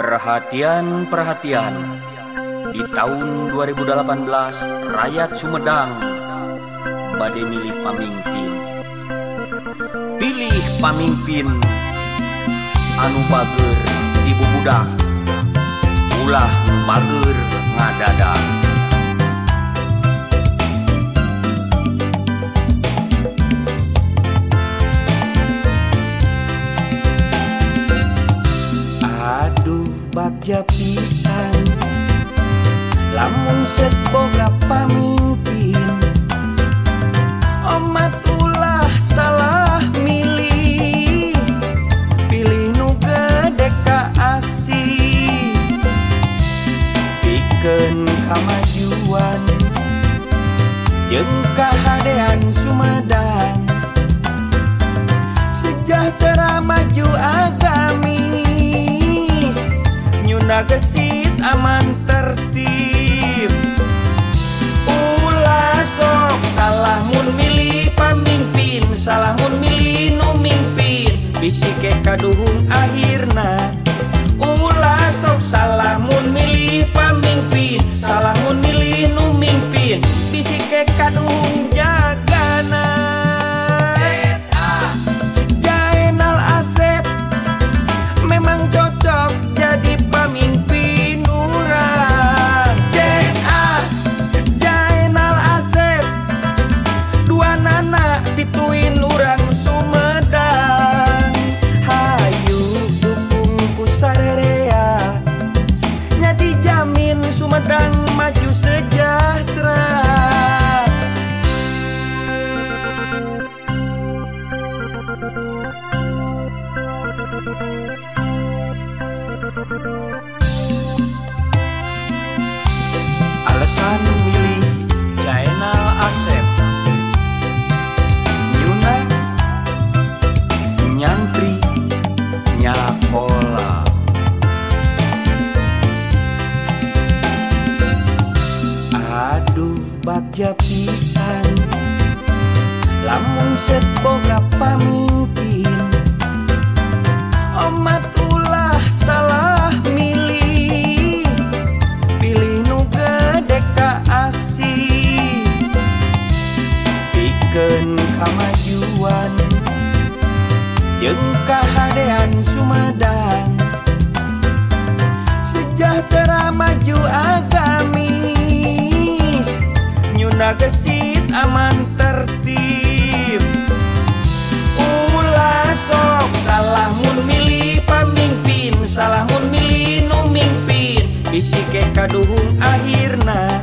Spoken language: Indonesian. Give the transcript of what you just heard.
Perhatian, perhatian. Di tahun 2018, rakyat Sumedang badai milih pamimpin. Pilih pamimpin anu bager di bubudak. Ulah bager ngadadak. Bagja pisan Lamun gesit aman tertib. Ulah sok salah mun milih pamimpin salah mun milih nu mimpin. Bisi ke kaduhung akhirna Ulah sok salah mun milih pamimpin salah mun milih nu mimpin. Bisi ke kaduhung bagja pisan Lamun set boga pamimpin bisike kaduhung akhirna